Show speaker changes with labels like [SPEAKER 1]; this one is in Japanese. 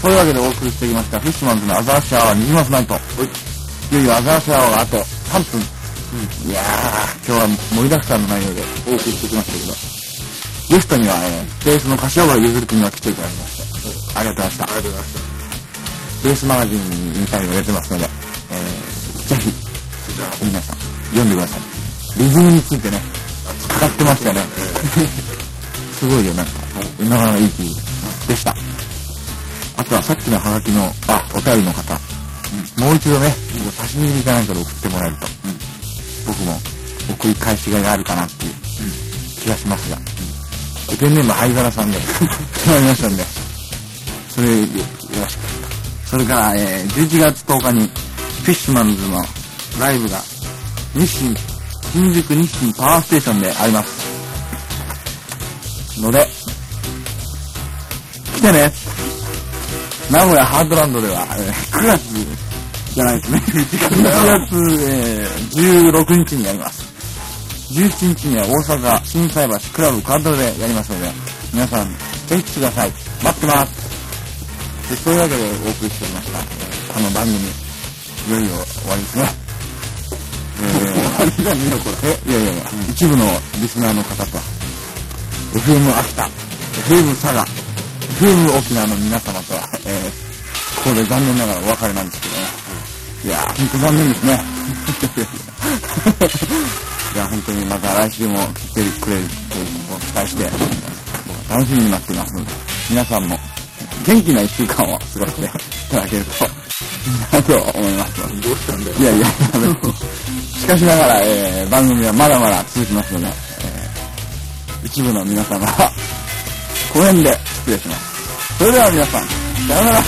[SPEAKER 1] というわけでお送りしてきました、フィッシュマンズのアザーシアワーニジマスナイト。いよいよアザーシアワーがあと3分。いやー、今日は盛りだくさんの内容でお送りしてきましたけど、ゲストには、えー、ベースの柏原ゆずる君が来ていただきまして、ありがとうございました。
[SPEAKER 2] ありがとうございました。
[SPEAKER 1] ベースマガジンにインタビューが出てますので、えー、ぜひ、皆さん、読んでください。リズムについてね、語ってましたよね。すごいよ、なんか、なかなかいい記事でした。はさっきのハガキの、あ、お便りの方、もう一度ね、差し入れかなんかで送ってもらえると、僕も送り返しがいがあるかなっていう。気がしますが、ペンネーム灰皿さんで 決まりましたんで、それよよろしく。それから、えー、11月10日に、フィッシュマンズのライブが、日清、新宿日清パワーステーションであります。ので、来てね名古屋ハードランドでは、えー9月じゃないですね。1月、えー16日にやります。17日には大阪心斎橋クラブカードでやりますので、皆さん、ぜひ来てください。待ってます。でそういうわけでお送りしておりました。この番組、いよいよ終わりですね。えー、何だこれ。え、いやいやいや、一部のリスナーの方と、FM 秋田、FM 佐賀、FM 沖縄の皆様とは、えー、ここで残念ながらお別れなんですけどね。いやー、ほんと残念ですね。いや、本当にまた来週も来てくれるということを期待して、僕は楽しみになっていますので、皆さんも元気な一週間を過ごして いただけると、いいなと思います。
[SPEAKER 2] どうしたんだよ。
[SPEAKER 1] いやいや、しかしながら、えー番組はまだまだ続きますので、えー一部の皆様は、この辺で失礼します。それでは皆さん、さようなら